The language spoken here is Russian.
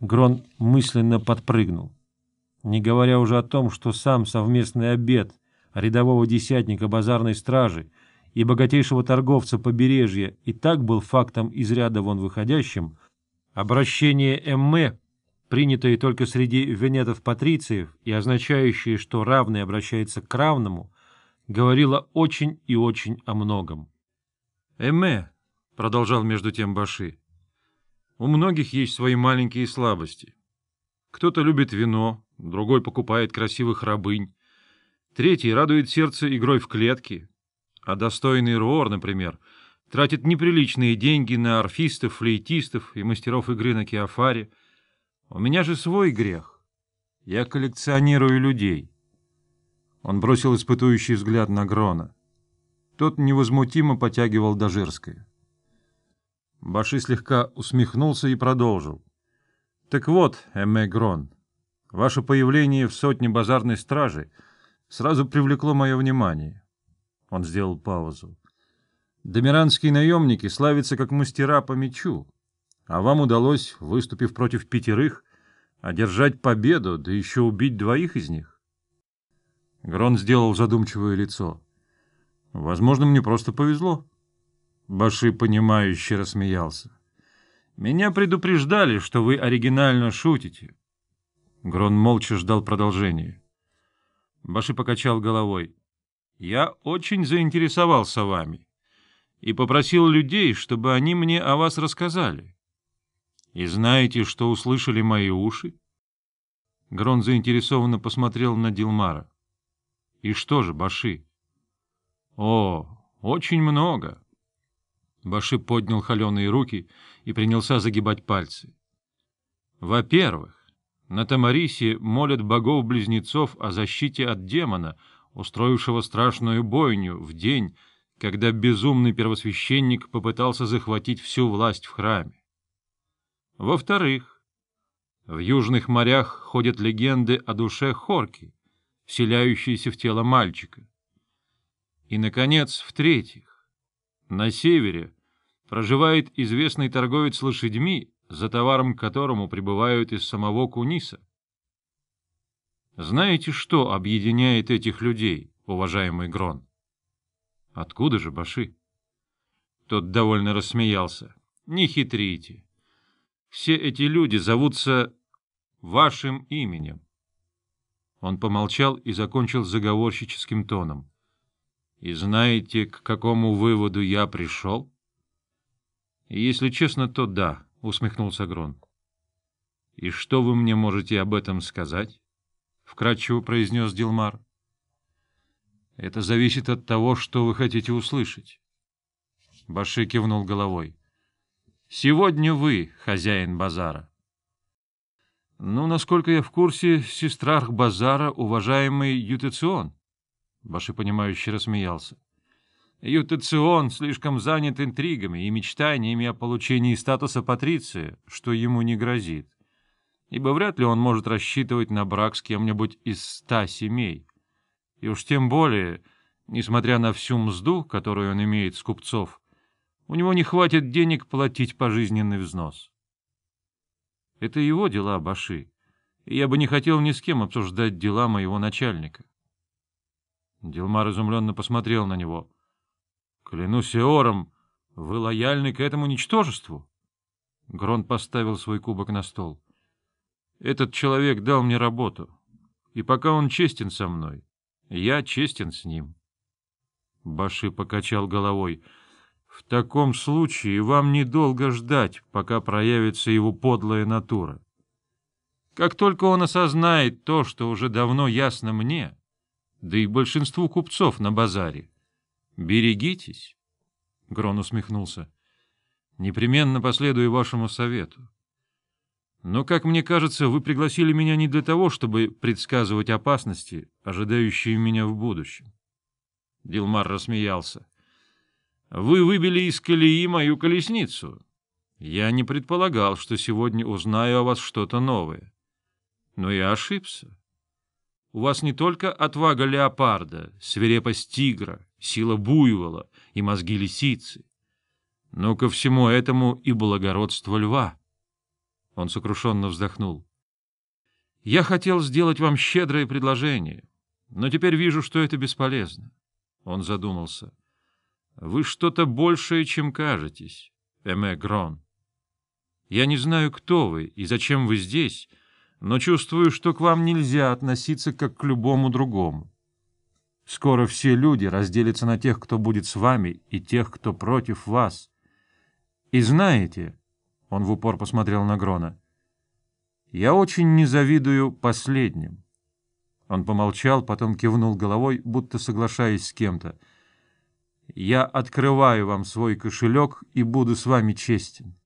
Грон мысленно подпрыгнул. Не говоря уже о том, что сам совместный обед рядового десятника базарной стражи и богатейшего торговца побережья и так был фактом из ряда вон выходящим, обращение Эмме, принятое только среди венетов-патрициев и означающее, что равный обращается к равному, говорило очень и очень о многом. «Эмме», — продолжал между тем Баши, — у многих есть свои маленькие слабости. Кто-то любит вино, другой покупает красивых рабынь, третий радует сердце игрой в клетки, а достойный Руор, например, тратит неприличные деньги на арфистов, флейтистов и мастеров игры на киафаре. У меня же свой грех. Я коллекционирую людей. Он бросил испытующий взгляд на Грона. Тот невозмутимо потягивал Дожирское. Баши слегка усмехнулся и продолжил. — Так вот, Эмме Грон, ваше появление в сотне базарной стражи сразу привлекло мое внимание. Он сделал паузу. Домиранские наемники славятся как мастера по мечу, а вам удалось, выступив против пятерых, одержать победу, да еще убить двоих из них. Грон сделал задумчивое лицо. — Возможно, мне просто повезло. — Баши, понимающе рассмеялся. «Меня предупреждали, что вы оригинально шутите». Грон молча ждал продолжения. Баши покачал головой. «Я очень заинтересовался вами и попросил людей, чтобы они мне о вас рассказали. И знаете, что услышали мои уши?» Грон заинтересованно посмотрел на Дилмара. «И что же, Баши?» «О, очень много. Баши поднял холеные руки и принялся загибать пальцы. Во-первых, на Тамарисе молят богов-близнецов о защите от демона, устроившего страшную бойню в день, когда безумный первосвященник попытался захватить всю власть в храме. Во-вторых, в южных морях ходят легенды о душе Хорки, вселяющейся в тело мальчика. И, наконец, в-третьих, на севере проживает известный торговец лошадьми, за товаром к которому прибывают из самого Куниса. Знаете, что объединяет этих людей, уважаемый Грон? Откуда же, Баши? Тот довольно рассмеялся. Не хитрите. Все эти люди зовутся вашим именем. Он помолчал и закончил заговорщическим тоном. И знаете, к какому выводу я пришел? — Если честно, то да, — усмехнулся Грон. — И что вы мне можете об этом сказать? — вкратчиво произнес Дилмар. — Это зависит от того, что вы хотите услышать. Баши кивнул головой. — Сегодня вы хозяин базара. — Ну, насколько я в курсе, сестрах базара уважаемый Ютецион. — Баши, понимающе рассмеялся. Ютацион слишком занят интригами и мечтаниями о получении статуса патриция, что ему не грозит, ибо вряд ли он может рассчитывать на брак с кем-нибудь из ста семей. И уж тем более, несмотря на всю мзду, которую он имеет с купцов, у него не хватит денег платить пожизненный взнос. Это его дела, Баши, и я бы не хотел ни с кем обсуждать дела моего начальника. Дилмар изумленно посмотрел на него. — Клянусь Эором, вы лояльны к этому ничтожеству? Грон поставил свой кубок на стол. — Этот человек дал мне работу, и пока он честен со мной, я честен с ним. Баши покачал головой. — В таком случае вам недолго ждать, пока проявится его подлая натура. Как только он осознает то, что уже давно ясно мне да и большинству купцов на базаре. Берегитесь. Грон усмехнулся. Непременно последую вашему совету. Но, как мне кажется, вы пригласили меня не для того, чтобы предсказывать опасности, ожидающие меня в будущем. Дилмар рассмеялся. Вы выбили из колеи мою колесницу. Я не предполагал, что сегодня узнаю о вас что-то новое. Но я ошибся. У вас не только отвага леопарда, свирепость тигра, сила буйвола и мозги лисицы, но ко всему этому и благородство льва. Он сокрушенно вздохнул. «Я хотел сделать вам щедрое предложение, но теперь вижу, что это бесполезно». Он задумался. «Вы что-то большее, чем кажетесь, Эме Грон. Я не знаю, кто вы и зачем вы здесь, но чувствую, что к вам нельзя относиться как к любому другому. Скоро все люди разделятся на тех, кто будет с вами, и тех, кто против вас. И знаете, — он в упор посмотрел на Грона, — я очень не завидую последним. Он помолчал, потом кивнул головой, будто соглашаясь с кем-то. «Я открываю вам свой кошелек и буду с вами честен.